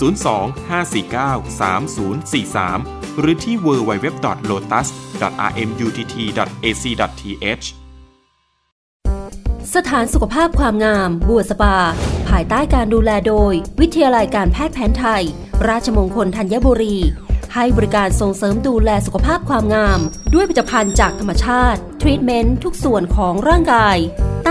02-549-3043 หรือที่ www.lotus.rmutt.ac.th สถานสุขภาพความงาม บัวสปา ภายใต้การดูแลโดย วิทยาลัยการแพทย์แผนไทย ราชมงคลธัญบุรี ให้บริการส่งเสริมดูแลสุขภาพความงาม ด้วยผลิตภัณฑ์จากธรรมชาติ ทรีตเมนต์ทุกส่วนของร่างกาย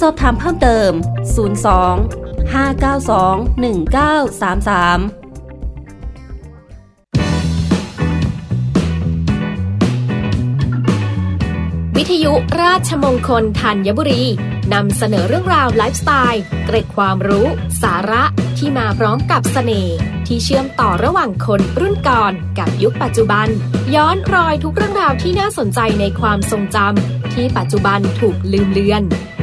สอบถามเพิ่มเติม 02 592 1933วิทยุราชมงคลธัญบุรี นำเสนอเรื่องราวไลฟ์สไตล์ เกร็ดความรู้ สาระที่มาพร้อมกับสเสน่ห์ที่เชื่อมต่อระหว่างคนรุ่นก่อนกับยุคปัจจุบัน ย้อนรอยทุกเรื่องราวที่น่าสนใจในความทรงจำที่ปัจจุบันถูกลืมเลือน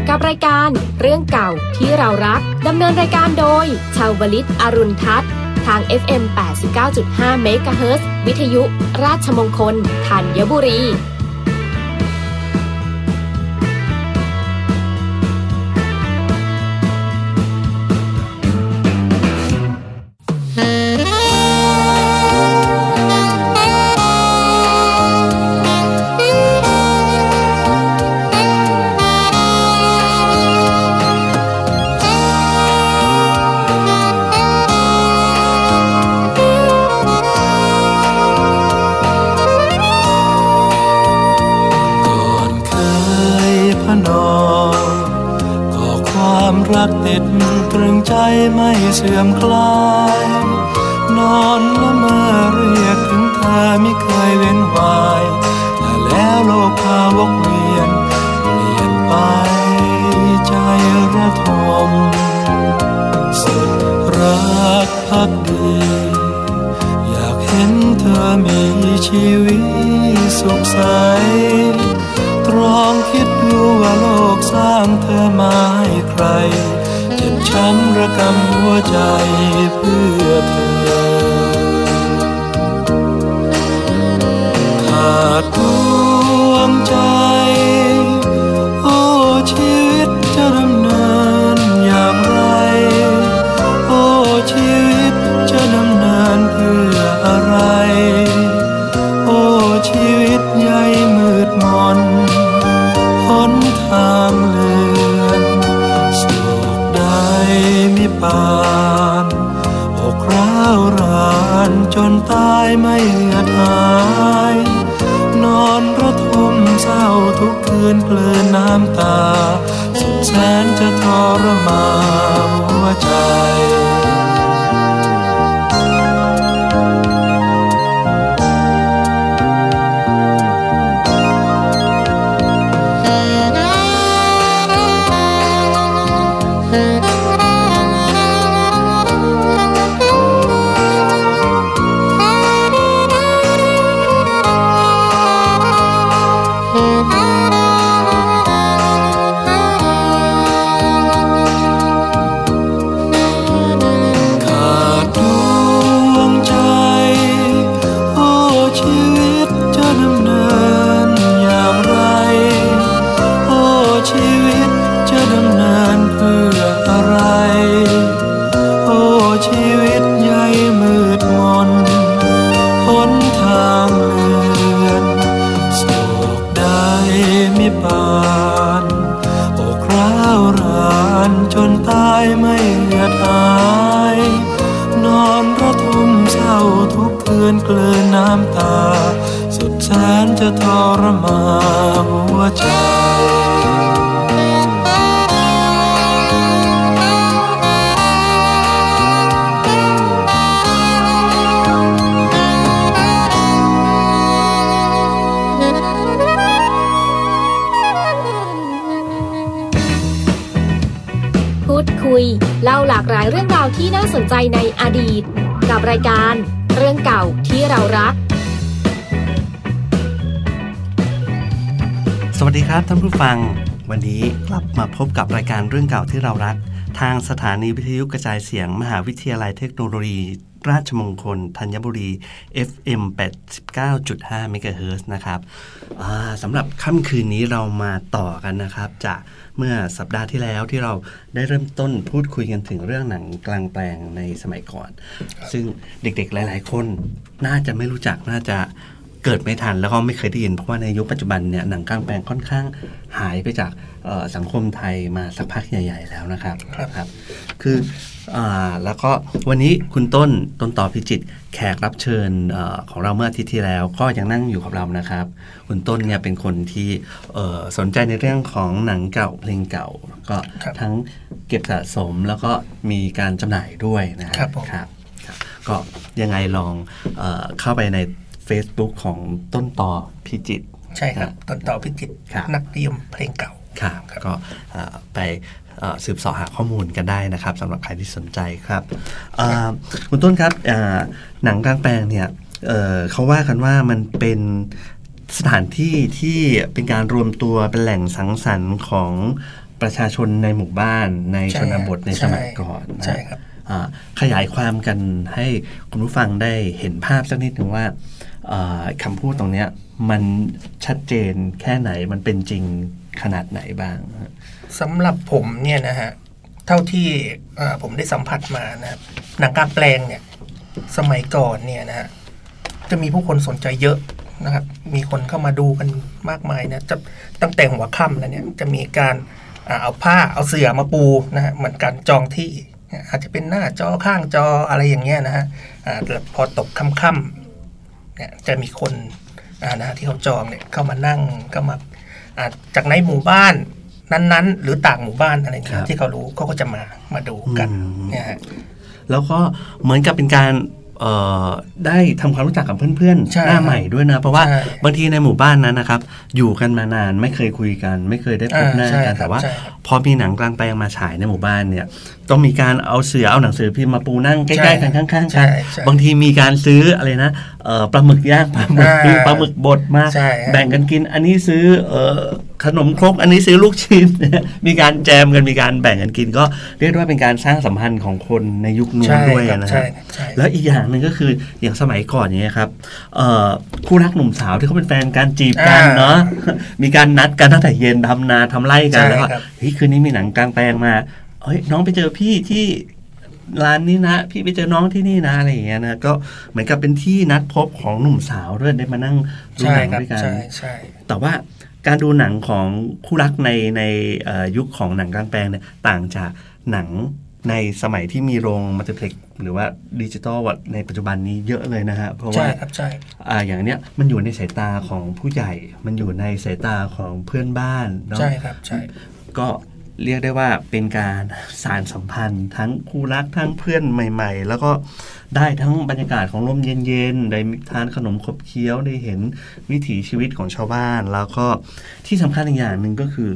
กับรายการเรื่องเก่าที่เรารัก ดำเนินรายการโดย ชาวบลิตอรุณทัศน์ ทาง FM 89.5เมกะเฮิรตวิทยุ ราชมงคลธัญบุรี ใจไม่เสื่อมคลาย นอนละเมอเรียกถึงเธอไม่เคยเว้นวายแต่แล้วโลกพาวกเวียนเปลี่ยนไปใจระทมสุดรักพักดี อยากเห็นเธอมีชีวิตสุขใสตรองคิดดูว่าโลกสร้างเธอมาให้ใคร ช้ำระกำหัวใจเพื่อเธอ ขาดดวงใจ ใจในอดีต กับรายการเรื่องเก่าที่เรารัก สวัสดีครับท่านผู้ฟัง วันนี้กลับมาพบกับรายการเรื่องเก่าที่เรารัก ทางสถานีวิทยุกระจายเสียง มหาวิทยาลัยเทคโนโลยี ราชมงคลธัญบุรี FM 89.5 MHz นะครับ สำหรับค่ำคืนนี้เรามาต่อกันนะครับ จากเมื่อสัปดาห์ที่แล้วที่เราได้เริ่มต้นพูดคุยกันถึงเรื่องหนังกลางแปลงในสมัยก่อน ซึ่งเด็กๆหลาย ๆ คนน่าจะไม่รู้จักน่าจะเกิดไม่ทันแล้วก็ไม่เคยได้ยินเพราะว่าในยุคปัจจุบันเนี่ยหนังกลางแปลงค่อนข้างหายไปจากเอ่อสังคมไทยมาสักพักใหญ่ ๆ แล้วนะครับครับครับคืออา แล้วก็วันนี้คุณต้นต้นต่อพิจิตรแขกรับเชิญเออของเราเมื่ออาทิตย์ที่แล้ว ก็ยังนั่งอยู่กับเรานะครับ คุณต้นเนี่ยเป็นคนที่เอ่อสนใจในเรื่องของหนังเก่าเพลงเก่า ก็ครับทั้งเก็บสะสมแล้วก็มีการจำหน่ายด้วยนะฮะครับผมครับครับก็ยังไงลองเออเข้าไปใน Facebook ของต้นต่อพิจิตรใช่ครับ ต้นต่อพิจิตรครับนักนิยมเพลงเก่าครับก็เอ่อไปเอ่อ สืบเสาะหาข้อมูลกันได้นะครับสำหรับใครที่สนใจครับเอ่อคุณต้นครับเอ่อหนังกลางแปลงเนี่ยเอ่อเขาว่ากันว่ามันเป็นสถานที่ที่เป็นการรวมตัวเป็นแหล่งสังสรรค์ของประชาชนในหมู่บ้านในใช่ชนบทในใช่สมัยก่อนนะใช่ครับอ่าขยายความกันให้คุณผู้ฟังได้เห็นภาพสักนิดหนึ่งว่าเอ่อคำพูดตรงเนี้ยมันชัดเจนแค่ไหนมันเป็นจริง ขนาดไหนบ้างสำหรับผมเนี่ยนะฮะ เท่าที่ผมได้สัมผัสมานะครับหนังกลารแปลงเนี่ย สมัยก่อนเนี่ยนะฮะจะมีผู้คนสนใจเยอะนะครับ มีคนเข้ามาดูกันมากมายนะจะตั้งแต่หัวค่ำแล้วเนี่ยจะมีการอเอาผ้าเอาเสื่อมาปูนะฮะเหมือนการจองที่อาจจะเป็นหน้าจอข้างจออะไรอย่างเงี้ยนะฮะพอตกค่ำๆเนี่ยจะมีคนนะฮะที่เขาจองเนี่ยเข้ามานั่งก็มาอ่า จากในหมู่บ้านนั้นๆ หรือต่างหมู่บ้านอะไรครัเงี้ยบที่เขารู้เขาก็จะมามาดูกันอืมเนี่ยฮะแล้วก็เหมือนกับเป็นการเอ่อได้ทำความรู้จักกับเพื่อนใช่ๆหน้าใหม่ด้วยนะ เพราะว่าใช่บางทีในหมู่บ้านนั้นนะครับ อยู่กันมานานไม่เคยคุยกัน ไม่เคยได้พบหน้าอ่าใช่กันครับแต่ว่าใช่ครับพอมีหนังกลางแปลงมาฉายในหมู่บ้านเนี่ย ต้องมีการเอาเสือเอาหนังสือพิมพ์มาปูนั่งใกล้ๆกันข้างๆใช่กันใช่บางทีมีการซื้ออะไรนะเอ่อปลาหมึกย่างปลาหมึกอ่าปลาหมึกบดมาใช่ฮะแบ่งกันกิน อันนี้ซื้อเอ่อขนมครกอันนี้ซื้อลูกชิ้นมีการแจมกันมีการแบ่งกันกิน ก็เรียกได้ว่าเป็นการสร้างสัมพันธ์ของคนในยุคนู้นใช่ด้วยครับนะใช่ฮะครับใช่แล้วอีกอย่างหนึ่งก็คืออย่างสมัยก่อนอย่างเงี้ยครับเอ่อคู่รักหนุ่มสาวที่เขาเป็นแฟนการจีบกันอ่าเนาะมีการนัดกันตั้งแต่เย็นทำนาทำไร่กันใช่แล้วก็ครับเฮ้ยคืนนี้มีหนังกลางแปลงมา เฮ้ยน้องไปเจอพี่ที่ร้านนี้นะ พี่ไปเจอน้องที่นี่นะอะไรอย่างเงี้ยนะก็เหมือนกับเป็นที่นัดพบของหนุ่มสาวด้วยได้มานั่งดูใช่หนังครับด้วยกันใช่ใช่แต่ว่าการดูหนังของคู่รักในในเอ่อยุคของหนังกลางแปลงเนี่ยต่างจากหนังในสมัยที่มีโรงมัลติเพล็กซ์หรือว่าดิจิตอลในปัจจุบันนี้เยอะเลยนะฮะเพราะใช่ว่าครับใช่อ่าอย่างเนี้ยมันอยู่ในสายตาของผู้ใหญ่ มันอยู่ในสายตาของเพื่อนบ้านเนาะใช่ครับใช่ก็ เรียกได้ว่าเป็นการสารสัมพันธ์ ทั้งคู่รักทั้งเพื่อนใหม่ ๆ แล้วก็ได้ทั้งบรรยากาศของลมเย็นๆได้ทานขนมขบเคี้ยวได้เห็นวิถีชีวิตของชาวบ้าน แล้วก็ที่สำคัญอีกอย่างหนึ่งก็คือ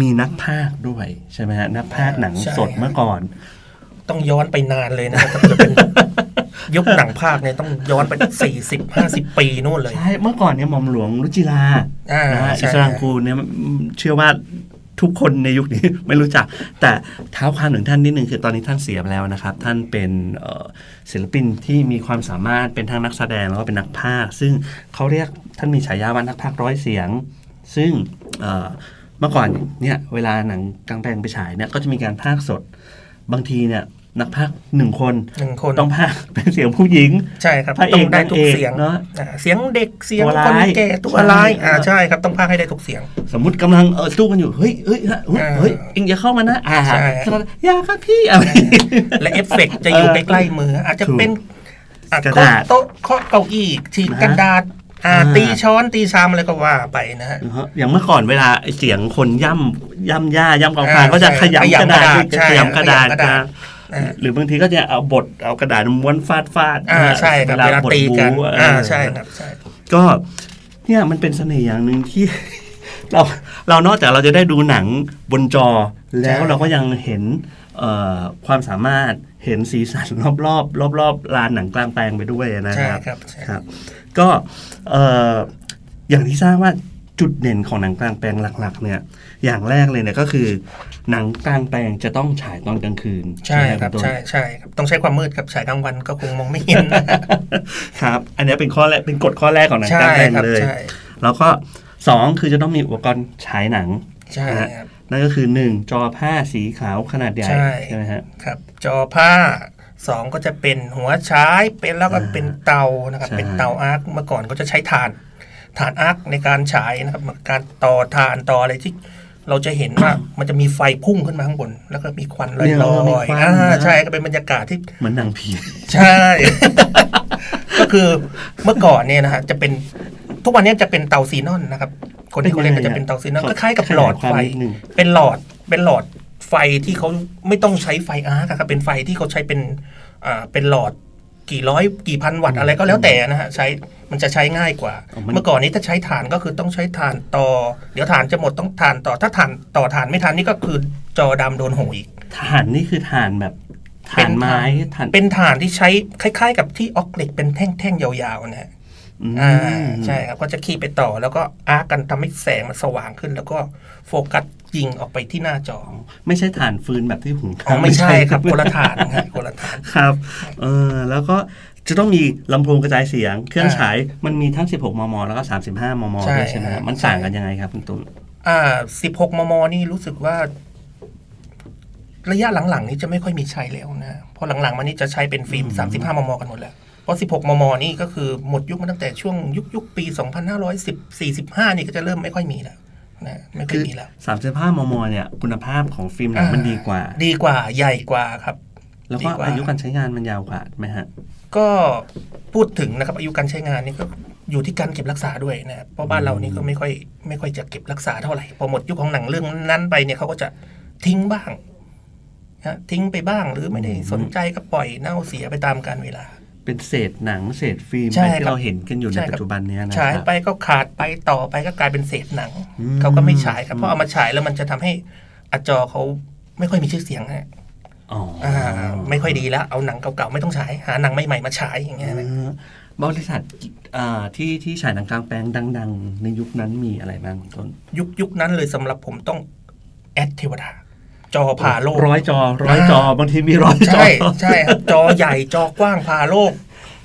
มีนักพากย์ด้วยใช่ไหมฮะนักพากย์หนังใช่สดเมื่อก่อน ต้องย้อนไปนานเลยนะครับถ้าจะเป็นยุคหนังภาคเนี่ยต้องย้อนไปสี่สิบห้าสิบปีนู่นเลย ใช่ เมื่อก่อนเนี่ยหม่อมหลวงรุจิราอ่านะฮะใช่อิสลามกูลเนี่ยเชื่อว่า ทุกคนในยุคนี้ไม่รู้จัก แต่เท้าความถึงท่านนิดนึงคือตอนนี้ท่านเสียไปแล้วนะครับ ท่านเป็นศิลปินที่มีความสามารถเป็นทั้งนักแสดงแล้วก็เป็นนักพากย์ซึ่งเขาเรียกท่านมีฉายาว่านักพากย์ร้อยเสียง ซึ่งเมื่อก่อนเนี่ยเวลาหนังกลางแปลงไปฉายเนี่ยก็จะมีการพากสดบางทีเนี่ย นักพากย์หนึ่งคนหนึ่งคนต้องพากย์เป็นเสียงผู้หญิง ใช่ครับพระเอกต้องได้ทุกนางเอกเสียงเนอะอ่าเสียงเด็กเสียงตัวคร้านยแก่ตัวร้ายใช่อ่าใช่ครับต้องพากย์ให้ได้ทุกเสียง สมมติกำลังเออสู้กันอยู่เฮ้ยเฮ้ยเฮ้ยเฮ้ยอ่าเฮ้ยเอ็งอย่าเข้ามานะ อ่าใช่อย่าครับพี่อะไรและเอฟเฟกต์จะอยู่ใกล้ๆมือ อาจจะเป็นอะกระดาษเคาะโต๊ะเคาะเก้าอี้ฉีกนะกระดาษอ่าอ่าตีช้อนตีชามอะไรก็ว่าไปนะฮะอย่างเมื่อก่อนเวลาไอ้เสียงคนย่ำย่ำย่าย่ำกองฟางอ่าก็จะใช่ขยำกระดาษใช่ขยำกระดาษ ขยำกระดาษนะอ่าหรือบางทีก็จะเอาบทเอากระดาษม้วนฟาดฟาดอ่าใช่ครับเวลาบทตีกันบู๊อ่าใช่ครับใช่ก็เนี่ยมันเป็นเสน่ห์อย่างหนึ่งที่ เราเรานอกจากเราจะได้ดูหนังบนจอ แล้วเราก็ยังเห็นเอ่อความสามารถเห็นสีสันรอบรอบรอบรอบๆลานหนังกลางแปลงไปด้วยนะใช่ครับครับใช่ครับก็เอ่ออย่างที่ทราบว่า จุดเด่นของหนังกลางแปลงหลัก ๆ เนี่ย อย่างแรกเลยเนี่ยก็คือ หนังกลางแปลงจะต้องฉายตอนกลางคืน ใช่ไหมครับณต้นใช่ใช่ครับต้องใช้ความมืดครับฉายกลางวันก็คงมองไม่เห็นครับ อันนี้เป็นข้อแรกเป็นกฎข้อแรกของหนังใช่กลางแปลงครับเลยใช่แล้วก็สองคือจะต้องมีอุปกรณ์ฉายหนังใช่นะฮะครับนั่นก็คือหนึ่งจอผ้าสีขาวขนาดใหญ่ใช่ใช่ไหมฮะครับ จอผ้าสองก็จะเป็นหัวฉายเป็นแล้วก็อ่าเป็นเตานะครับใช่เป็นเตาอาร์คเมื่อก่อนก็จะใช้ถ่าน ถ่านอาร์คในการฉายนะครับ การต่อถ่านต่ออะไรที่เราจะเห็นว่ามันจะมีไฟพุ่งขึ้นมาข้างบน แล้วก็มีควันลเนี่ยอยมีควันๆอ่านะใช่ก็เป็นบรรยากาศที่เหมือนหนังผีใช่ ก็คือเมื่อก่อนเนี่ยนะฮะจะเป็นทุกวันนี้จะเป็นเตาซีนอนนะครับ คนที่เขาเรียกก็จะเป็นเตาซีนอนขอก็คล้ายกับขยายหลอดความไฟนิดนึงเป็นหลอดเป็นหลอดไฟที่เขาไม่ต้องใช้ไฟอาร์คอะครับเป็นไฟที่เขาใช้เป็นอ่าเป็นหลอด กี่ร้อยกี่พันวัตต์อะไรก็แล้วแต่นะฮะใช้มันจะใช้ง่ายกว่าอ๋อมันเมื่อก่อนนี้ถ้าใช้ถ่านก็คือต้องใช้ถ่านต่อ เดี๋ยวถ่านจะหมดต้องถ่านต่อถ้าถ่านต่อถ่านไม่ทันนี่ก็คือจอดำโดนโหอีกถ่านนี่คือถ่านแบบถ่านไม้ถ่านเป็นถ่านที่ใช้คล้ายๆ กับที่ออกเหล็กเป็นแท่งๆยาวๆนะฮะอืมอ่าใช่ครับก็จะขี่ไปต่อแล้วก็อาร์กกันทำให้แสงมันสว่างขึ้น แล้วก็โฟกัส ยิงออกไปที่หน้าจอ ไม่ใช่ถ่านฟืนแบบที่หุงอ๋อข้าวไม่ใช่ครับคนละฐานนะฮะคนละฐานครับเออแล้วก็จะต้องมีลำโพงกระจายเสียง เครื่องอ่าฉายมันมีทั้ง 16 มม แล้วก็ 35 มมใช่ด้วยใช่ไหมฮะมันใช่ต่างกันยังไงครับคุณตุ้มอ่าสิบหกมม นี่รู้สึกว่า ระยะหลังๆ นี้จะไม่ค่อยมีใช้แล้วนะ เพราะหลังๆ มานี่จะใช้เป็นฟิล์มสามสิบห้ามม กันหมดแล้ว เพราะสิบหกมม นี่ก็คือหมดยุคมาตั้งแต่ช่วงยุคยุคปีสองพันห้าร้อยสิบสี่สิบห้านี่ก็จะเริ่มไม่ค่อยมีแล้ว นะไม่ค่อยมีแล้ว35มมเนี่ยคุณภาพของฟิล์มหนังมันดีกว่า ดีกว่าใหญ่กว่าครับ แล้วก็ดีกว่าอายุการใช้งานมันยาวกว่าไหมฮะ ก็พูดถึงนะครับอายุการใช้งานนี่ก็อยู่ที่การเก็บรักษาด้วยนะครับเพราะบ้านเรานี่ก็ไม่ค่อยไม่ค่อยจะเก็บรักษาเท่าไหร่พอหมดยุคของหนังเรื่องนั้นไปเนี่ยเขาก็จะทิ้งบ้างนะทิ้งไปบ้างหรือไม่ได้สนใจก็ปล่อยเน่าเสียไปตามกาลเวลา เป็นเศษหนังเศษฟิล์มใช่ไปครับที่เราเห็นกันอยู่ในใช่ครับปัจจุบันเนี้ยนะฉายครับไปก็ขาดไปต่อไปก็กลายเป็นเศษหนังอืมเขาก็ไม่ฉายครับเพราะเอามาฉายแล้วมันจะทำให้อาจอเขาไม่ค่อยมีชื่อเสียงนะอ๋อออ่าไม่ค่อยดีแล้วเอาหนังเก่าๆไม่ต้องฉายหาหนังใหม่ๆมาฉายอย่างเงี้ยนะเออบริษัทอ่าที่ที่ฉายหนังกลางแปลงดัง ๆ ในยุคนั้นมีอะไรบ้างคุณต้นยุคยุคนั้นเลยสำหรับผมต้องแอดเทวดา จอผ่าโลกร้อยจอร้อยจอบางทีมีร้อยจอใช่ใช่ครับจอใหญ่จอกว้างผ่าโลก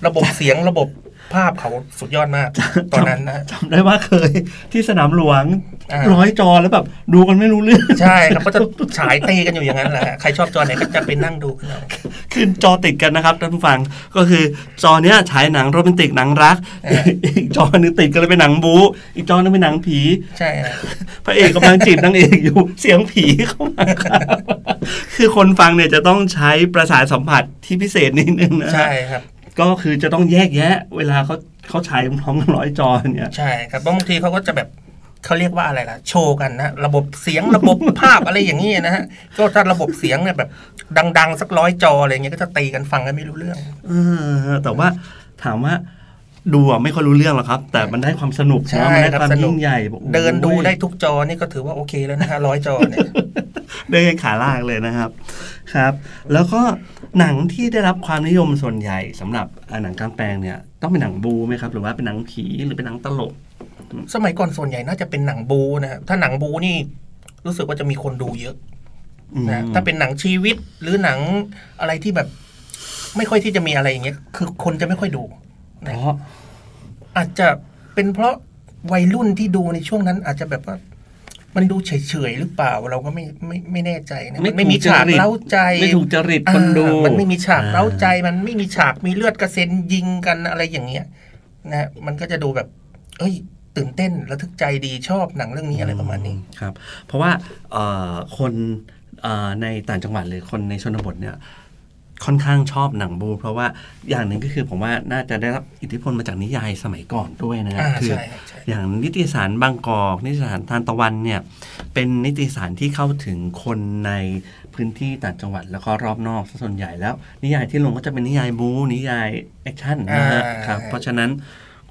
ระบบเสียงระบบ ภาพเขาสุดยอดมาก ตอนนั้นนะจำได้ว่าเคยที่สนามหลวงอ่าร้อยจอแล้วแบบดูกันไม่รู้เรื่อง ใช่ครับก็จะฉายตีกันอยู่อย่างนั้นแหละฮะใครชอบจอไหนก็จะไปนั่งดูกันเอาขึ้นจอติดกันนะครับท่านผู้ฟังก็คือจอเนี้ยฉายหนังโรแมนติกหนังรักอีกจอหนึงติดกันเลยเป็นหนังบู๊อีกจอหนึงเป็นหนังผี ใช่ฮะพระเอกกำลังจีบนางเอกอยู่เสียงผีเข้ามาครับคือคนฟังเนี่ยจะต้องใช้ประสาทสัมผัสที่พิเศษนิดนึงนะใช่ครับ ก็คือจะต้องแยกแยะ เวลาเขาเขาฉายพร้อมกันร้อยจอเนี่ยใช่ครับบางทีเขาก็จะแบบเขาเรียกว่าอะไรล่ะ โชว์กันนะระบบเสียงระบบภาพอะไรอย่างนี้นะฮะก็ถ้าระบบเสียงเนี่ยแบบ ดัง ๆ สักร้อยจออะไรเงี้ยก็จะตีกันฟังกันไม่รู้เรื่องเออแต่ว่าถามว่าดูอะไม่ค่อยรู้เรื่องหรอกครับ แต่มันได้ความสนุกใช่เนาะมันได้ครับความสนุกยิ่งใหญ่บอกโอ้โหเดินดูได้ทุกจอนี่ก็ถือว่าโอเคแล้วนะฮะร้อยจอเนี่ย เดินกันขาลากเลยนะครับครับ แล้วก็หนังที่ได้รับความนิยมส่วนใหญ่สำหรับอ่าหนังกลางแปลงเนี่ยต้องเป็นหนังบูไหมครับ หรือว่าเป็นหนังผีหรือเป็นหนังตลก สมัยก่อนส่วนใหญ่น่าจะเป็นหนังบูนะครับถ้าหนังบูนี่รู้สึกว่าจะมีคนดูเยอะอืมนะถ้าเป็นหนังชีวิตหรือหนังอะไรที่แบบ ไม่ค่อยที่จะมีอะไรอย่างเงี้ย คือคนจะไม่ค่อยดูเพราะอาจจะเป็นเพราะวัยรุ่นที่ดูในช่วงนั้นอาจจะแบบว่า มันดูเฉยๆหรือเปล่าเราก็ไม่ไม่ไม่แน่ใจนะมันไม่มีฉากเล้าใจไม่ถูกจริตคนดูอ่ามันไม่มีฉากอ่เล้าใจ มันไม่มีฉากมีเลือดกระเซ็นยิงกันอะไรอย่างเงี้ยนะมันก็จะดูแบบ เอ้ย ตื่นเต้นระทึกใจดีชอบหนังเรื่องนี้อะไรประมาณนี้ครับ เพราะว่าเอ่อคนเอ่อในต่างจังหวัดหรือคนในชนบทเนี่ย ค่อนข้างชอบหนังบู เพราะว่าอย่างหนึ่งก็คือผมว่าน่าจะได้รับอิทธิพลมาจากนิยายสมัยก่อนด้วยนะอ่าคืใช่ครับใช่อย่างนิตยสารบางกอกนิตยสารทานตะวันเนี่ยเป็นนิตยสารที่เข้าถึงคนในพื้นที่ต่างจังหวัดแล้วก็รอบนอกซะส่วนใหญ่แล้ว นิยายที่ลงก็จะเป็นนิยายบูนิยายแอคชั่นนะฮะอ่าครับเพราะฉะนั้น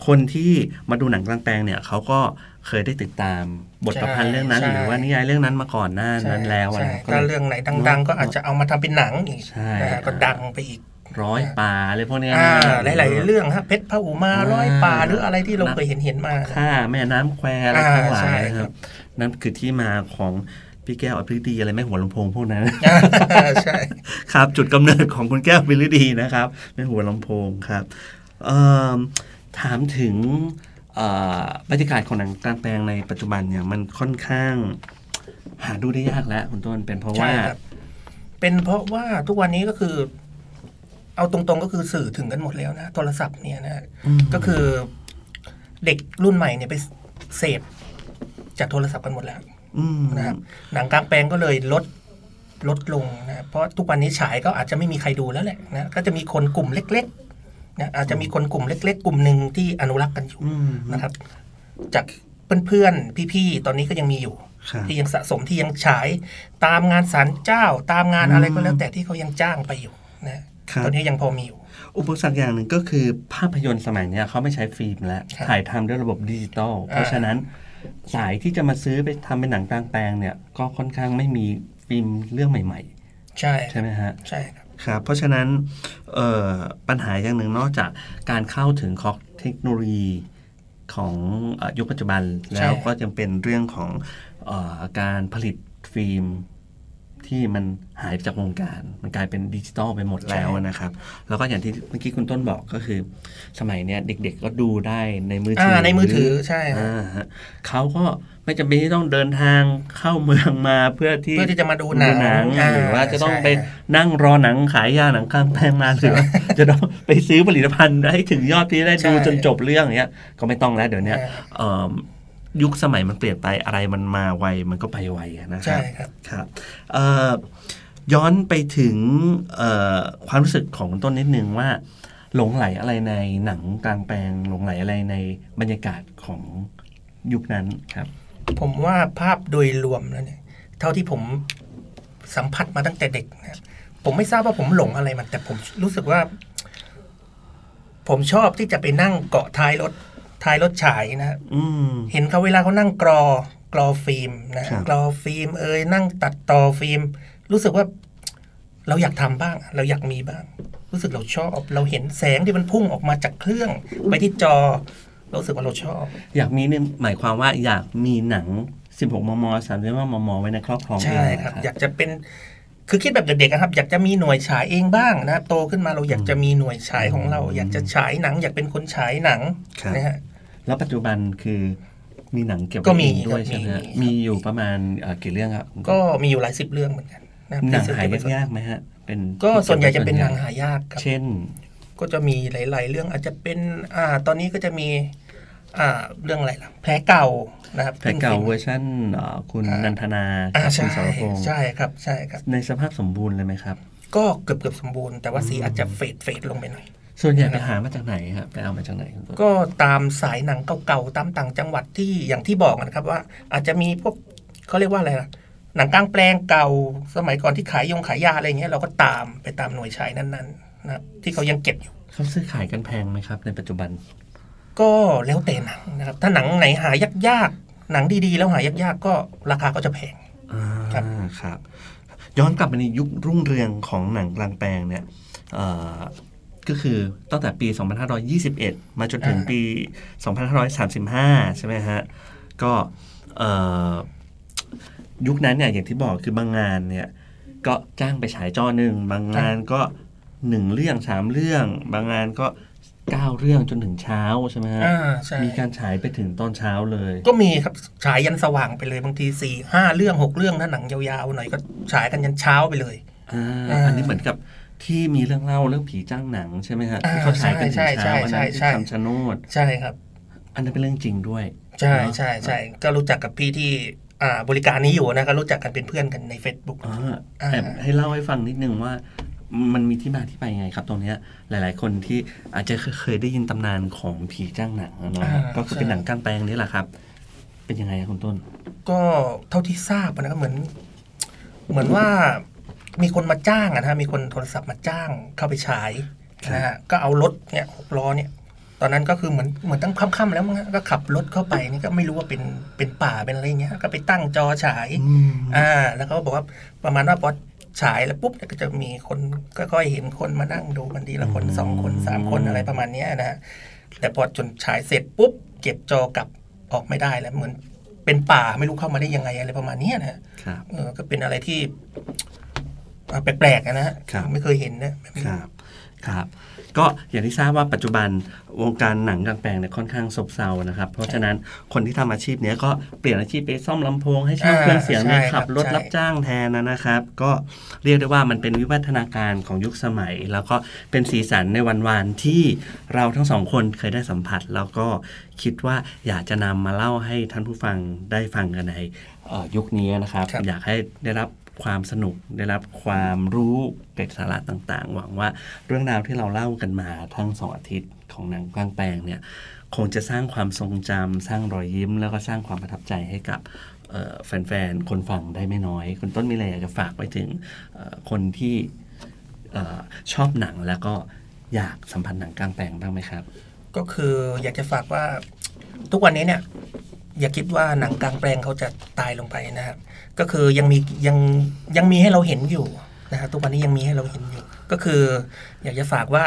คนที่มาดูหนังกลางแปลงเนี่ยเขาก็ เคยได้ติดตามบทประพันธ์เรื่องนั้นใช่หรือว่านิยายเรื่องนั้นมาก่อนหน้านั้นแล้วอะไรใช่ก็ถ้าเลยเรื่องไหนดัง ๆ ก็อาจจะเอามาทำเป็นหนังอีกใช่นะฮะก็ดังไปอีกร้อยป่าอะไรพวกเนี้ยอ่านะหลาย ๆ เรื่องฮะเพชรพระอุมาอ่าร้อยป่าหรืออะไรที่เราเคยเห็นเห็นๆมาฆ่าแม่น้ำแควอะไรอ่าทั้งหลายนะคครับนั่นคือที่มาของพี่แก้วอภิรดีอะไรแม่หัวลำโพงพวกนั้นอ่าใช่ครับจุดกำเนิดของคุณแก้ววิริดีนะครับแม่หัวลำโพงครับเอิ่มถามถึงเอ่อ บรรยากาศของหนังกลางแปลงในปัจจุบันเนี่ยมันค่อนข้าง หาดูได้ยากแล้วคุณต้นเป็นเพราะว่าใช่ครับเป็นเพราะว่าทุกวันนี้ก็คือ เอาตรงๆก็คือสื่อถึงกันหมดแล้วนะโทรศัพท์เนี่ยนะอืมก็คือเด็กรุ่นใหม่เนี่ยไปเสพจากโทรศัพท์กันหมดแล้วอืมนะครับหนังกลางแปลงก็เลยลดลดลงนะเพราะทุกวันนี้ฉายก็อาจจะไม่มีใครดูแล้วแหละนะก็จะมีคนกลุ่มเล็ก ๆนะอาจจะมีคนกลุ่มเล็ก ๆ กลุ่มหนึ่งที่อนุรักษ์กันอยู่อืมนะครับ จากเพื่อนๆพี่ๆตอนนี้ก็ยังมีอยู่ครับที่ยังสะสมที่ยังฉายตามงานศาลเจ้า ตามงานอะไรก็แล้วแต่ที่เขายังจ้างไปอยู่นะครับตอนนี้ยังพอมีอยู่อุปสรรคอย่างหนึ่งก็คือภาพยนตร์สมัยเนี้ยเขาไม่ใช่ฟิล์มแล้วครับถ่ายทำด้วยระบบดิจิตอลเพราะฉะนั้นสายที่จะมาซื้อไปทำเป็นหนังกลางแปลงเนี่ย ก็ค่อนข้างไม่มีฟิล์มเรื่องใหม่ใช่ๆใช่ไหมฮะใช่ครับ ครับเพราะฉะนั้นเอ่อปัญหาอย่างหนึ่งนอกจากการเข้าถึงของเทคโนโลยีของเอ่อยุคปัจจุบันแล้วก็ยังเป็นเรื่องของเออการผลิตฟิล์ม ที่มันหายไปจากวงการ มันกลายเป็นดิจิตอลไปหมดแล้วนะครับ แล้วก็อย่างที่เมื่อกี้คุณต้นบอกก็คือ สมัยเนี้ยเด็กๆก็ดูได้ในมือถือ่าในมือถือใช่ครับอ่าฮะเขาก็ไม่จำเป็นที่ต้องเดินทางเข้าเมืองมาเพื่อที่เพื่อที่จะมาดูหนังหรือว่าจะต้องใช่ไปนั่งรอหนังขายยาหนังกลางแปลงมาหรือว่าจะต้องไปซื้อผลิตภัณฑ์ให้ถึงยอดที่ได้ดูใช่จนจบเรื่องเนี้ยก็ไม่ต้องแล้วเดี๋ยวเนี้ ยใช่เอิ่มยุคสมัยมันเปลี่ยนไปอะไรมันมาไวมันก็ไปไวอะนะคใช่รับครับครับเอ่อย้อนไปถึงเอ่อความรู้สึกของคุณต้นนิดนึงว่า หลงไหลอะไรในหนังกลางแปลงหลงไหลอะไรในบรรยากาศของยุคนั้นครับ ผมว่าภาพโดยรวมแล้วเนี่ย เท่าที่ผมสัมผัสมาตั้งแต่เด็กนะครับผมไม่ทราบว่าผมหลงอะไรมัน แต่ผมรู้สึกว่า ผมชอบที่จะไปนั่งเกาะท้ายรถ ท้ายรถฉายนะครับอืมเห็นเขาเวลาเขานั่งกรอกรอฟิล์มนะครับกรอฟิล์มเอ้ยนั่งตัดต่อฟิล์ม รู้สึกว่าเราอยากทำบ้าง เราอยากมีบ้าง รู้สึกเราชอบ เราเห็นแสงที่มันพุ่งออกมาจากเครื่อง ไปที่จอเรารู้สึกว่าเราชอบ อยากมีเนี่ยหมายความว่าอยากมีหนัง 16 มม35มม ไว้ในครอบครองใช่เองครับนะอยากจะเป็นคือคิดแบบเด็กๆอะครับ อยากจะมีหน่วยฉายเองบ้างนะโตขึ้นมาเราอยากจะมีหน่วยฉายของเรา อยากจะฉายหนัง อยากเป็นคนฉายหนังครับนะฮะ แล้วปัจจุบันคือมีหนังเกี่ยวกับก็มีเองด้วยครับใช่ไหมฮะมีมีอยู่ประมาณเอ่อกี่เรื่องครับ ก็มีอยู่หลายสิบเรื่องเหมือนกันนะครับหนังหายที่จะยากๆไหมฮะเป็นก็ส่วนใหญ่จะเป็นหนังหายากครับเช่น ก็จะมีหลาย ๆ เรื่องอาจจะเป็นอ่าตอนนี้ก็จะมีอ่าเรื่องอะไรล่ะแผลเก่านะครับแผลเก่าซึ่งเวอร์ชันเอ่อคุณอ่านันันทนาอ่ากับคุใช่ณสรพงษ์ใช่ครับใช่ครับ ในสภาพสมบูรณ์เลยไหมครับ ก็เกือบเกือบสมบูรณ์แต่ว่าสีอาจจะเฟดเฟดลงไปหน่อย ส่วนใหญ่ไปหามาจากไหนครับไปเอามาจากไหนคุณต้นก็ตามสายหนังเก่าๆตามต่างจังหวัดที่อย่างที่บอกนะครับว่า อาจจะมีพวกเขาเรียกว่าอะไรล่ะหนังกลางแปลงเก่าสมัยก่อนที่ขายยงขายยาอะไรเงี้ยเราก็ตามไปตามหน่วยฉายนั้นๆนะครับที่เขายังเก็บอยู่เขาซื้อขายกันแพงไหมครับ ในปัจจุบัน ก็แล้วแต่หนังนะครับ ถ้าหนังไหนหายากๆหนังดีๆ แล้วหายากๆก็ราคาก็จะแพงอ่าครับครับ ย้อนกลับไปในยุครุ่งเรืองของหนังกลางแปลงเนี่ยเอ่อ ก็คือตั้งแต่ปี 2521 มาจนถึงปี 2535 ใช่ไหมฮะ ก็เอ่อยุคนั้นเนี่ยอย่างที่บอกคือบางงานเนี่ย ก็จ้างไปฉายจอหนึ่ง บางงานก็หนึ่งเรื่องสามเรื่อง บางงานก็เก้าเรื่องจนถึงเช้าใช่ไหมฮะอ่าใช่มีการฉายไปถึงตอนเช้าเลย ก็มีครับฉายยันสว่างไปเลยบางทีสี่ห้าเรื่องหกเรื่องถ้าหนังยาวๆหน่อยก็ฉายกันยันเช้าไปเลยอ่าอ่าอันนี้เหมือนกับ ที่มีเรื่องเล่าเรื่องผีจ้างหนังใช่ไหมฮะอ่าที่เขาฉายกันถึงใช่เช้าใช่อันใช่นั้นที่ใช่คำชะโนดใช่ครับ อันนั้นเป็นเรื่องจริงด้วย ใช่เนอะใช่ใช่ก็รู้จักกับพี่ที่อ่าบริการนี้อยู่นะก็รู้จักกันเป็นเพื่อนกันใน Facebook อ่าอ่าแอบให้เล่าให้ฟังนิดนึงว่ามันมีที่มาที่ไปยังไงครับตรงเนี้ยหลาย ๆ คนที่อาจจะเคยได้ยินตำนานของผีจ้างหนังอะเนาะอ่าก็คือเป็นใช่หนังกลางแปลงนี่แหละครับ เป็นยังไงครับคุณต้น ก็เท่าที่ทราบนะครับเหมือน เหมือนว่า มีคนมาจ้างอะนะฮะมีคนโทรศัพท์มาจ้างเข้าไปฉายครับนะฮะก็เอารถเนี่ยหกล้อเนี่ย ตอนนั้นก็คือเหมือนเหมือนตั้งค่ำๆแล้วมั้งฮะก็ขับรถเข้าไปนี่ก็ไม่รู้ว่าเป็นเป็นป่าเป็นอะไรเงี้ย ก็ไปตั้งจอฉายอืมอ่า แล้วเขาก็บอกว่าประมาณว่าพอฉายแล้วปุ๊บเนี่ยก็จะมีคนก็ค่อยเห็นคนมานั่งดูกันทีละคนสองคนสามคนอะไรประมาณเนี้ยนะฮะแต่พอจนฉายเสร็จปุ๊บ เก็บจอกลับออกไม่ได้แล้วเหมือนเป็นป่าไม่รู้เข้ามาได้ยังไงอะไรประมาณเนี้ยนะฮะครับเออก็เป็นอะไรที่อ่า แปลกๆอะนะฮะครับไม่เคยเห็นนะแบบนี้ครับครับก็อย่างที่ทราบว่าปัจจุบันวงการหนังกลางแปลงเนี่ยค่อนข้างซบเซานะครับ เพราะฉะนั้นคนที่ทำอาชีพเนี้ยก็เปลี่ยนอาชีพไปซ่อมลำโพงให้ช่างอ่าเครื่องเสียงใช่เนี่ยครัขับบรถใช่รับจ้างแทนนะนะครับ ก็เรียกได้ว่ามันเป็นวิวัฒนาการของยุคสมัย แล้วก็เป็นสีสันในวันวานที่เราทั้งสองคนเคยได้สัมผัส แล้วก็คิดว่าอยากจะนำมาเล่าให้ท่านผู้ฟังได้ฟังกันในเอ่อยุคนี้นะครับครับ อยากให้ได้รับ ความสนุกได้รับความรู้เกร็ดสาระต่างๆ หวังว่าเรื่องราวที่เราเล่ากันมาทั้งสองอาทิตย์ของหนังกลางแปลงเนี่ยคงจะสร้างความทรงจำสร้างรอยยิ้ม แล้วก็สร้างความประทับใจให้กับแฟนๆ คนฟังได้ไม่น้อย คุณต้นมีอะไรอยากจะฝากไว้ถึงคนที่ชอบหนังแล้วก็อยากสัมผัสหนังกลางแปลงบ้างไหมครับ ก็คืออยากจะฝากว่าทุกวันนี้เนี่ย อย่าคิดว่าหนังกลางแปลงเขาจะตายลงไปนะครับ ก็คือยังมียังยังมีให้เราเห็นอยู่นะครับทุกวันนี้ยังมีให้เราเห็นอยู่ ก็คือ อยากจะฝากว่า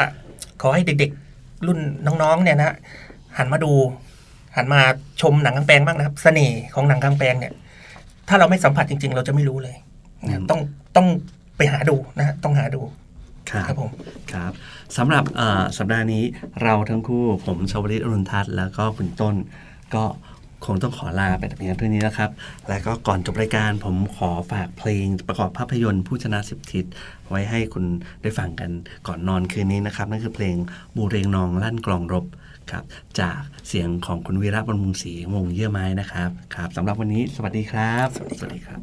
ขอให้เด็กๆ รุ่นน้องๆเนี่ยนะหันมาดูหันมาชมหนังกลางแปลงบ้างนะครับ เสน่ห์ของหนังกลางแปลงเนี่ย ถ้าเราไม่สัมผัสจริง ๆ เราจะไม่รู้เลยนะครับต้องต้องไปหาดูนะฮะต้องหาดูครับครับผมครับสำหรับเอ่อสัปดาห์นี้เราทั้งคู่ผมชวลิตอรุณทัศน์แล้วก็คุณต้นก็ คงต้องขอลาไปแต่เพียงเท่านี้นะครับ และก็ก่อนจบรายการผมขอฝากเพลงประกอบภาพยนตร์ผู้ชนะสิบทิศไว้ให้คุณได้ฟังกันก่อนนอนคืนนี้นะครับ นั่นคือเพลงบูเรงนองลั่นกลองรบครับ จากเสียงของคุณวีระบรมุงศรีวงเยื่อไม้นะครับครับสำหรับวันนี้สวัสดีครับ สวัสดีครับ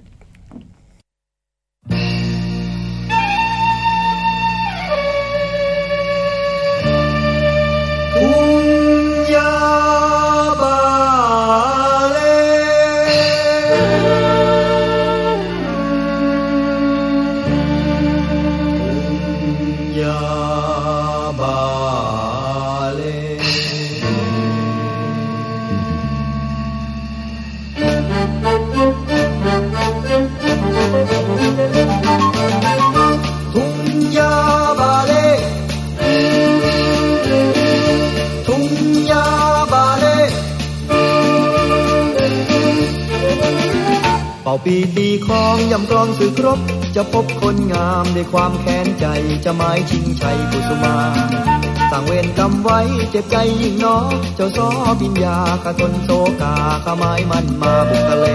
ปีตีคองยำกรองสื่อครบ จะพบคนงามด้วยความแค้นใจจะหมายชิงชัยกุสุมาสั่งเวรกรรมไว้เจ็บใจยิ่งน้อเจ้าซอปิญญากระทนโซกาขมายมันมาบุกทะเล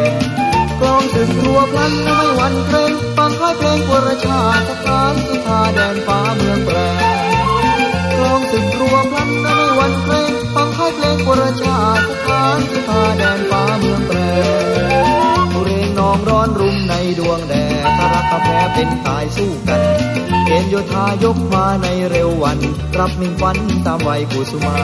กลองสึกรัวพลันไม่หวันเกรงฟังค่ายเพลงวรชาสถานสุธาแดนฟ้าเมืองแปรกลองสึกรัวพลันไม่หวันเกรงฟังค่ายเพลงวรชาสถานสุธาแดนฟ้าเมืองแปรผู้เรง องร้อนรุมในดวงแดดรักแพ้เป็นตายสู้กันเกณฑ์โยธายกมาในเร็ววัน รับมิ่งฝันตามวัยกุสุมา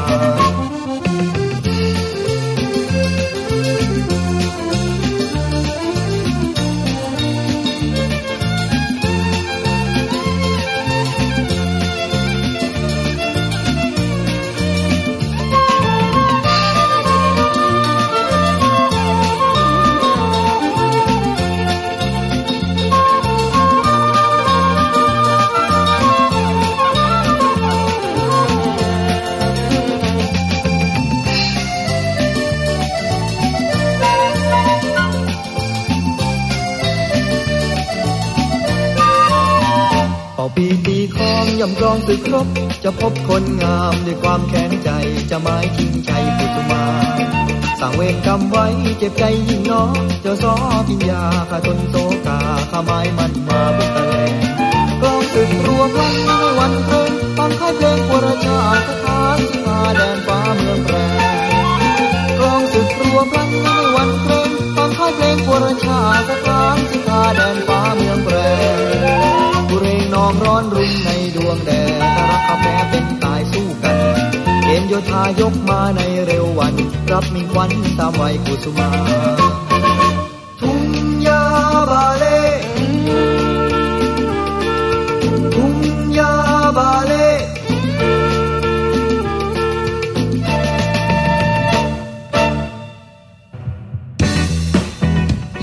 สึกครบ จะพบคนงามด้วยความแข็งใจ จะหมายทิ้งชัยปุตุมาสั่งเวรกรรมไว้เจ็บใจยิ่งน้อเจ้าซอพิญญาข้าทนโซกาข้าไม้มันมาบุกตะแลงกลองสึกรวมวันในวันเพลงฟังค่ายเพลงวรชาสถานสิมาแดนฟ้าเมืองแปร เกณฑ์โยธายกมาในเร็ววัน รับมิ่งควันตามวัยกุสุมาทุ่งยาบาเลทุ่งยาบาเล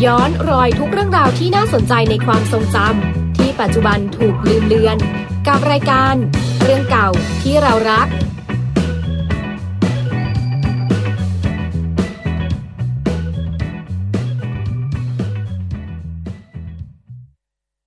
ย้อนรอยทุกเรื่องราวที่น่าสนใจในความทรงจำที่ปัจจุบันถูกลืมเลือน กับรายการ เรื่องเก่าที่เรารัก